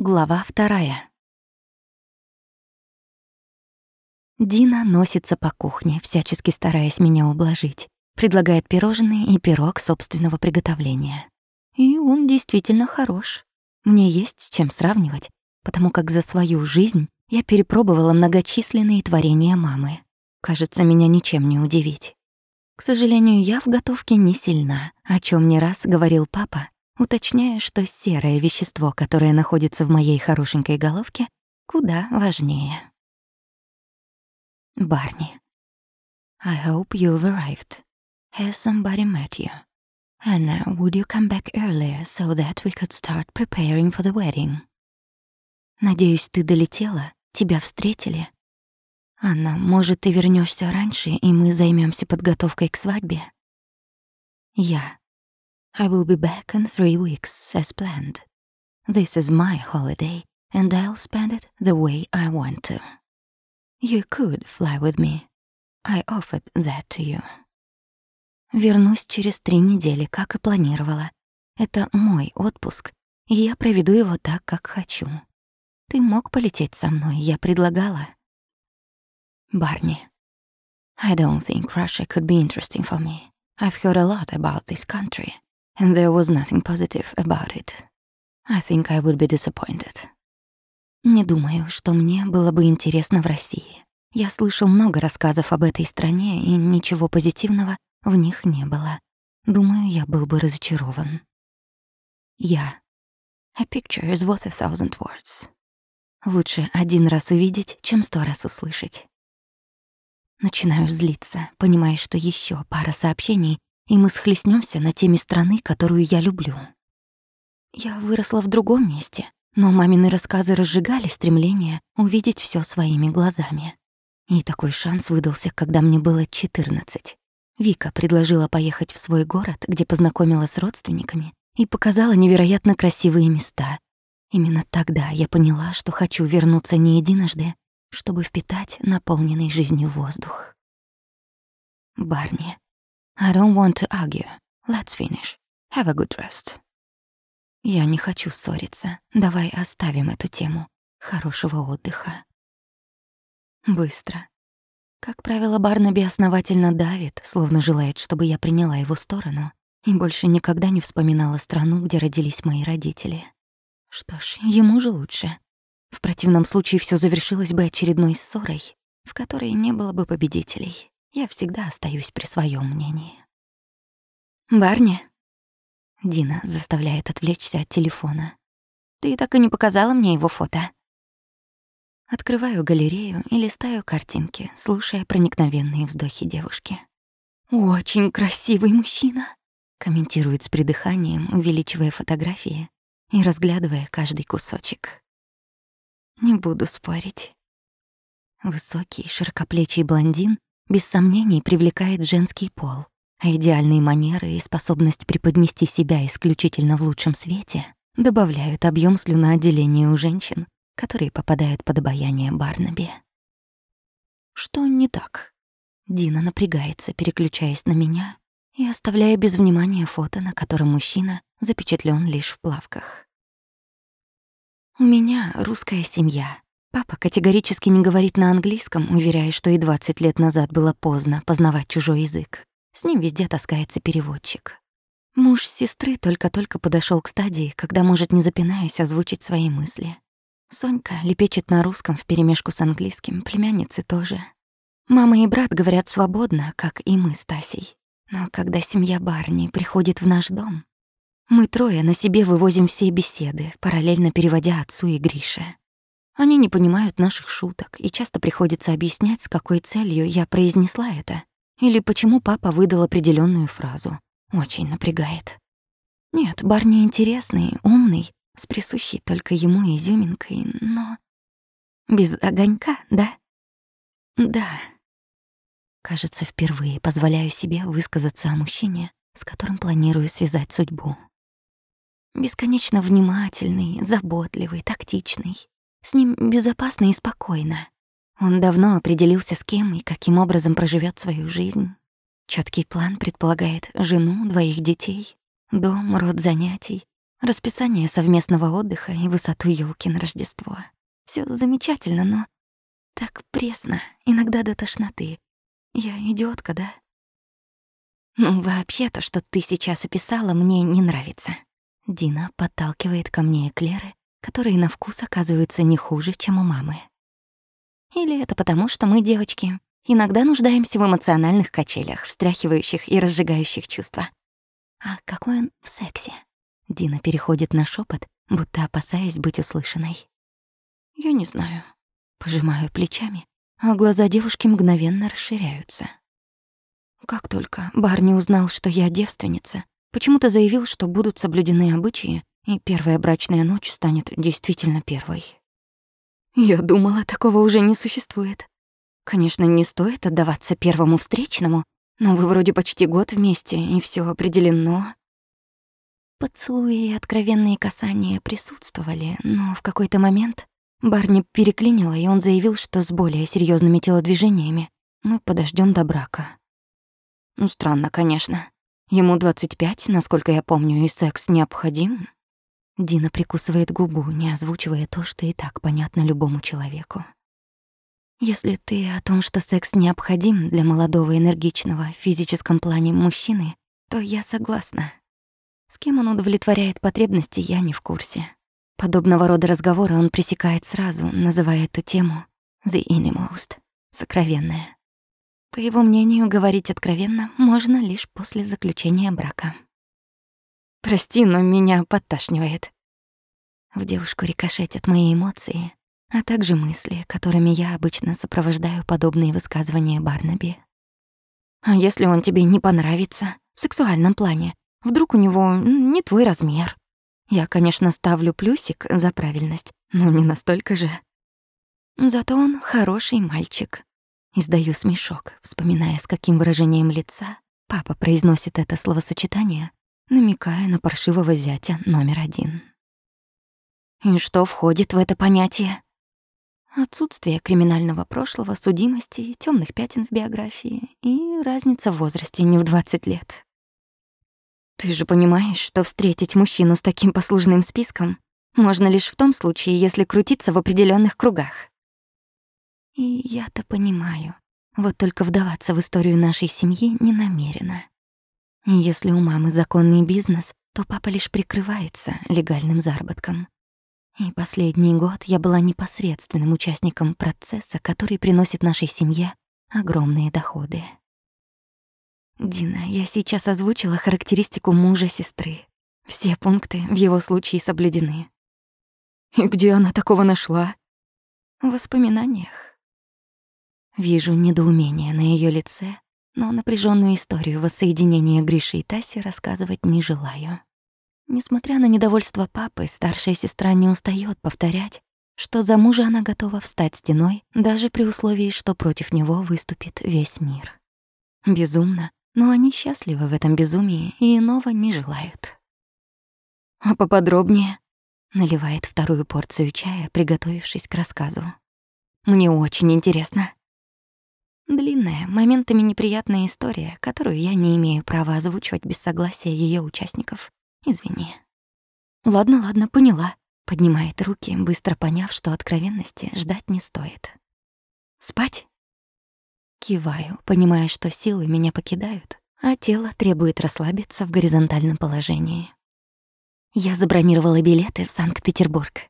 Глава вторая. Дина носится по кухне, всячески стараясь меня ублажить. Предлагает пирожные и пирог собственного приготовления. И он действительно хорош. Мне есть с чем сравнивать, потому как за свою жизнь я перепробовала многочисленные творения мамы. Кажется, меня ничем не удивить. К сожалению, я в готовке не сильна, о чем не раз говорил папа, уточняя, что серое вещество, которое находится в моей хорошенькой головке, куда важнее. Барни. I hope you've arrived. Has somebody met you? Anna, would you come back earlier so that we could start preparing for the wedding? Надеюсь, ты долетела, тебя встретили. Анна, может, ты вернешься раньше, и мы займемся подготовкой к свадьбе? Я. I will be back in three weeks, as planned. This is my holiday, and I'll spend it the way I want to. You could fly with me. I offered that to you. Вернусь через три недели, как и планировала. Это мой отпуск, и я проведу его так, как хочу. Ты мог полететь со мной, я предлагала. Барни. I don't think Russia could be interesting for me. I've heard a lot about this country And there was nothing positive about it. I think I would be disappointed. Не думаю, что мне было бы интересно в России. Я слышал много рассказов об этой стране, и ничего позитивного в них не было. Думаю, я был бы разочарован. Я. A picture is worth a thousand words. Лучше один раз увидеть, чем сто раз услышать. Начинаю злиться, понимая, что еще пара сообщений, и мы схлестнемся на теме страны, которую я люблю. Я выросла в другом месте, но мамины рассказы разжигали стремление увидеть все своими глазами. И такой шанс выдался, когда мне было 14. Вика предложила поехать в свой город, где познакомила с родственниками и показала невероятно красивые места. Именно тогда я поняла, что хочу вернуться не единожды, чтобы впитать наполненный жизнью воздух. Барни, I don't want to argue. Let's finish. Have a good rest. Я не хочу ссориться. Давай оставим эту тему. Хорошего отдыха. Быстро. Как правило, Барнаби основательно давит, словно желает, чтобы я приняла его сторону и больше никогда не вспоминала страну, где родились мои родители. Что ж, ему же лучше. В противном случае все завершилось бы очередной ссорой, в которой не было бы победителей. Я всегда остаюсь при своем мнении. «Барни?» Дина заставляет отвлечься от телефона. «Ты так и не показала мне его фото?» Открываю галерею и листаю картинки, слушая проникновенные вздохи девушки. «Очень красивый мужчина», — комментирует с придыханием, увеличивая фотографии и разглядывая каждый кусочек. Не буду спорить. Высокий, широкоплечий блондин без сомнений привлекает женский пол, а идеальные манеры и способность преподнести себя исключительно в лучшем свете добавляют объем слюноотделения у женщин, которые попадают под обаяние Барнаби. Что не так? Дина напрягается, переключаясь на меня и оставляя без внимания фото, на котором мужчина запечатлен лишь в плавках. У меня русская семья, Папа категорически не говорит на английском, уверяя, что и 20 лет назад было поздно познавать чужой язык. С ним везде таскается переводчик. Муж сестры только-только подошел к стадии, когда может, не запинаясь, озвучить свои мысли. Сонька лепечет на русском вперемешку с английским, племянницы тоже. Мама и брат говорят свободно, как и мы с Тасей. Но когда семья Барни приходит в наш дом, мы трое на себе вывозим все беседы, параллельно переводя отцу и Грише. Они не понимают наших шуток, и часто приходится объяснять, с какой целью я произнесла это, или почему папа выдал определенную фразу. Очень напрягает. Нет, Барни интересный, умный, с присущей только ему изюминкой, но... Без огонька, да? Да. Кажется, впервые позволяю себе высказаться о мужчине, с которым планирую связать судьбу. Бесконечно внимательный, заботливый, тактичный. С ним безопасно и спокойно. Он давно определился, с кем и каким образом проживет свою жизнь. Четкий план предполагает жену, двоих детей, дом, род занятий, расписание совместного отдыха и высоту елки на Рождество. Все замечательно, но так пресно, иногда до тошноты. Я идиотка, да? Ну, вообще то, что ты сейчас описала, мне не нравится. Дина подталкивает ко мне эклеры, которые на вкус оказываются не хуже, чем у мамы. Или это потому, что мы, девочки, иногда нуждаемся в эмоциональных качелях, встряхивающих и разжигающих чувства. А какой он в сексе? Дина переходит на шепот, будто опасаясь быть услышанной. Я не знаю. Пожимаю плечами, а глаза девушки мгновенно расширяются. Как только Барни узнал, что я девственница, почему-то заявил, что будут соблюдены обычаи, и первая брачная ночь станет действительно первой. Я думала, такого уже не существует. Конечно, не стоит отдаваться первому встречному, но вы вроде почти год вместе, и все определено. Поцелуи и откровенные касания присутствовали, но в какой-то момент Барни переклинило, и он заявил, что с более серьезными телодвижениями мы подождем до брака. Ну, странно, конечно. Ему 25, насколько я помню, и секс необходим. Дина прикусывает губу, не озвучивая то, что и так понятно любому человеку. Если ты о том, что секс необходим для молодого энергичного в физическом плане мужчины, то я согласна. С кем он удовлетворяет потребности, я не в курсе. Подобного рода разговоры он пресекает сразу, называя эту тему «the innermost» — «сокровенное». По его мнению, говорить откровенно можно лишь после заключения брака. «Прости, но меня подташнивает». В девушку рикошетят мои эмоции, а также мысли, которыми я обычно сопровождаю подобные высказывания Барнаби. «А если он тебе не понравится в сексуальном плане? Вдруг у него не твой размер?» Я, конечно, ставлю плюсик за правильность, но не настолько же. Зато он хороший мальчик. Издаю смешок, вспоминая, с каким выражением лица папа произносит это словосочетание, намекая на паршивого зятя номер один. И что входит в это понятие? Отсутствие криминального прошлого, судимости, темных пятен в биографии и разница в возрасте не в 20 лет. Ты же понимаешь, что встретить мужчину с таким послужным списком можно лишь в том случае, если крутиться в определенных кругах. И я-то понимаю. Вот только вдаваться в историю нашей семьи не намерена. Если у мамы законный бизнес, то папа лишь прикрывается легальным заработком. И последний год я была непосредственным участником процесса, который приносит нашей семье огромные доходы. Дина, я сейчас озвучила характеристику мужа сестры. Все пункты в его случае соблюдены. И где она такого нашла? В воспоминаниях. Вижу недоумение на ее лице, но напряженную историю воссоединения Гриши и Таси рассказывать не желаю. Несмотря на недовольство папы, старшая сестра не устает повторять, что за мужа она готова встать стеной, даже при условии, что против него выступит весь мир. Безумно, но они счастливы в этом безумии и иного не желают. «А поподробнее?» — наливает вторую порцию чая, приготовившись к рассказу. «Мне очень интересно». Длинная, моментами неприятная история, которую я не имею права озвучивать без согласия ее участников. Извини. «Ладно, ладно, поняла», — поднимает руки, быстро поняв, что откровенности ждать не стоит. «Спать?» Киваю, понимая, что силы меня покидают, а тело требует расслабиться в горизонтальном положении. Я забронировала билеты в Санкт-Петербург.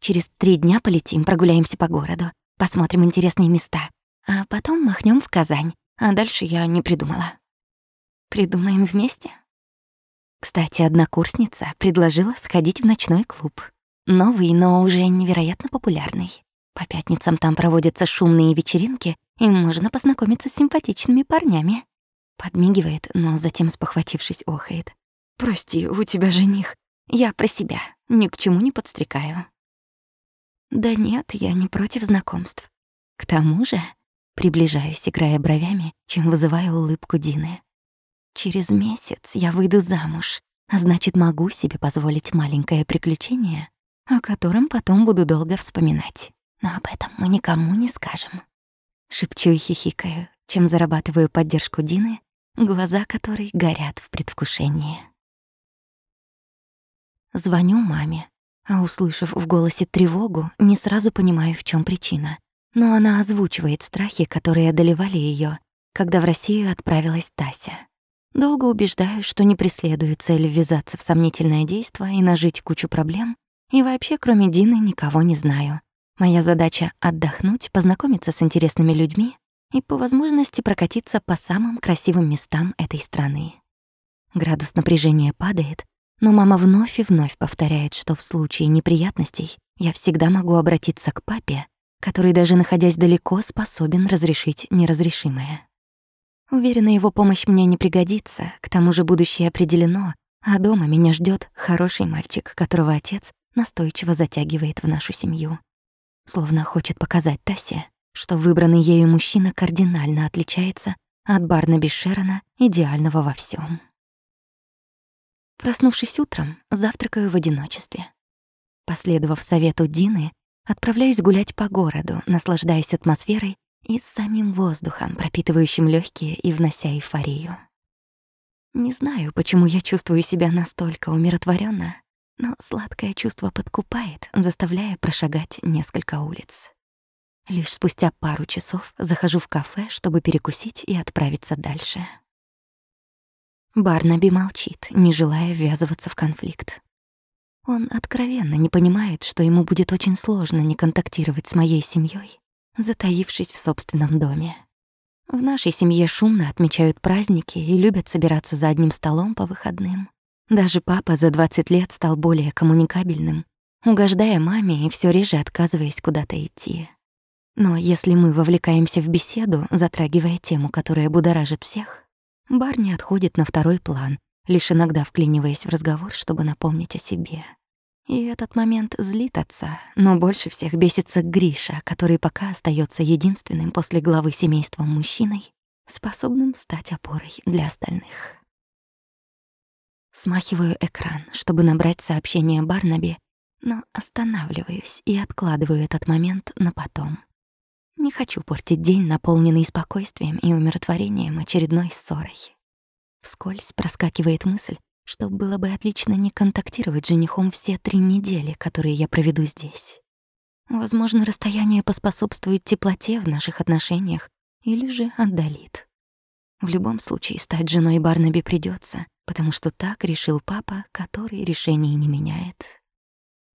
Через три дня полетим, прогуляемся по городу, посмотрим интересные места, а потом махнем в Казань, а дальше я не придумала. Придумаем вместе? Кстати, однокурсница предложила сходить в ночной клуб. Новый, но уже невероятно популярный. По пятницам там проводятся шумные вечеринки, и можно познакомиться с симпатичными парнями. Подмигивает, но затем, спохватившись, охает. «Прости, у тебя жених. Я про себя, ни к чему не подстрекаю». «Да нет, я не против знакомств. К тому же...» Приближаюсь, играя бровями, чем вызываю улыбку Дины. «Через месяц я выйду замуж, а значит, могу себе позволить маленькое приключение, о котором потом буду долго вспоминать» но об этом мы никому не скажем. Шепчу и хихикаю, чем зарабатываю поддержку Дины, глаза которой горят в предвкушении. Звоню маме, а услышав в голосе тревогу, не сразу понимаю, в чем причина. Но она озвучивает страхи, которые одолевали ее, когда в Россию отправилась Тася. Долго убеждаю, что не преследую цель ввязаться в сомнительное действо и нажить кучу проблем, и вообще, кроме Дины, никого не знаю. Моя задача — отдохнуть, познакомиться с интересными людьми и по возможности прокатиться по самым красивым местам этой страны. Градус напряжения падает, но мама вновь и вновь повторяет, что в случае неприятностей я всегда могу обратиться к папе, который даже находясь далеко способен разрешить неразрешимое. Уверена, его помощь мне не пригодится, к тому же будущее определено, а дома меня ждет хороший мальчик, которого отец настойчиво затягивает в нашу семью. Словно хочет показать Тасе, что выбранный ею мужчина кардинально отличается от Барнаби Шерона, идеального во всем. Проснувшись утром, завтракаю в одиночестве. Последовав совету Дины, отправляюсь гулять по городу, наслаждаясь атмосферой и самим воздухом, пропитывающим легкие и внося эйфорию. Не знаю, почему я чувствую себя настолько умиротворенно, но сладкое чувство подкупает, заставляя прошагать несколько улиц. Лишь спустя пару часов захожу в кафе, чтобы перекусить и отправиться дальше. Барнаби молчит, не желая ввязываться в конфликт. Он откровенно не понимает, что ему будет очень сложно не контактировать с моей семьей, затаившись в собственном доме. В нашей семье шумно отмечают праздники и любят собираться за одним столом по выходным. Даже папа за 20 лет стал более коммуникабельным, угождая маме и все реже отказываясь куда-то идти. Но если мы вовлекаемся в беседу, затрагивая тему, которая будоражит всех, Барни отходит на второй план, лишь иногда вклиниваясь в разговор, чтобы напомнить о себе. И этот момент злит отца, но больше всех бесится Гриша, который пока остается единственным после главы семейства мужчиной, способным стать опорой для остальных. Смахиваю экран, чтобы набрать сообщение Барнаби, но останавливаюсь и откладываю этот момент на потом. Не хочу портить день, наполненный спокойствием и умиротворением очередной ссорой. Вскользь проскакивает мысль, что было бы отлично не контактировать с женихом все три недели, которые я проведу здесь. Возможно, расстояние поспособствует теплоте в наших отношениях или же отдалит. В любом случае, стать женой Барнаби придется, потому что так решил папа, который решений не меняет.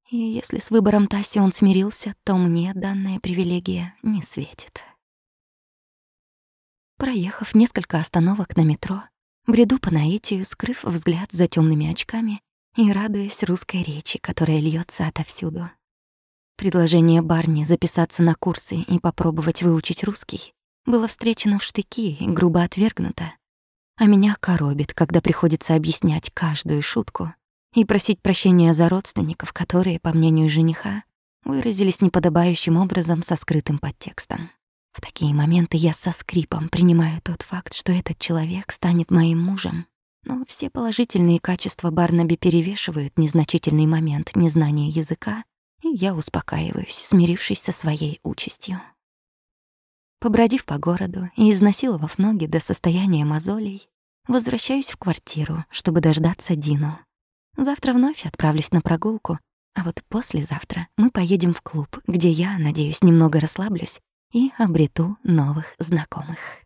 И если с выбором Таси он смирился, то мне данная привилегия не светит. Проехав несколько остановок на метро, Бреду по наитию, скрыв взгляд за темными очками и радуясь русской речи, которая льется отовсюду. Предложение Барни записаться на курсы и попробовать выучить русский было встречено в штыки и грубо отвергнуто. А меня коробит, когда приходится объяснять каждую шутку и просить прощения за родственников, которые, по мнению жениха, выразились неподобающим образом со скрытым подтекстом. В такие моменты я со скрипом принимаю тот факт, что этот человек станет моим мужем. Но все положительные качества Барнаби перевешивают незначительный момент незнания языка, и я успокаиваюсь, смирившись со своей участью. Побродив по городу и изнасиловав ноги до состояния мозолей, возвращаюсь в квартиру, чтобы дождаться Дину. Завтра вновь отправлюсь на прогулку, а вот послезавтра мы поедем в клуб, где я, надеюсь, немного расслаблюсь и обрету новых знакомых.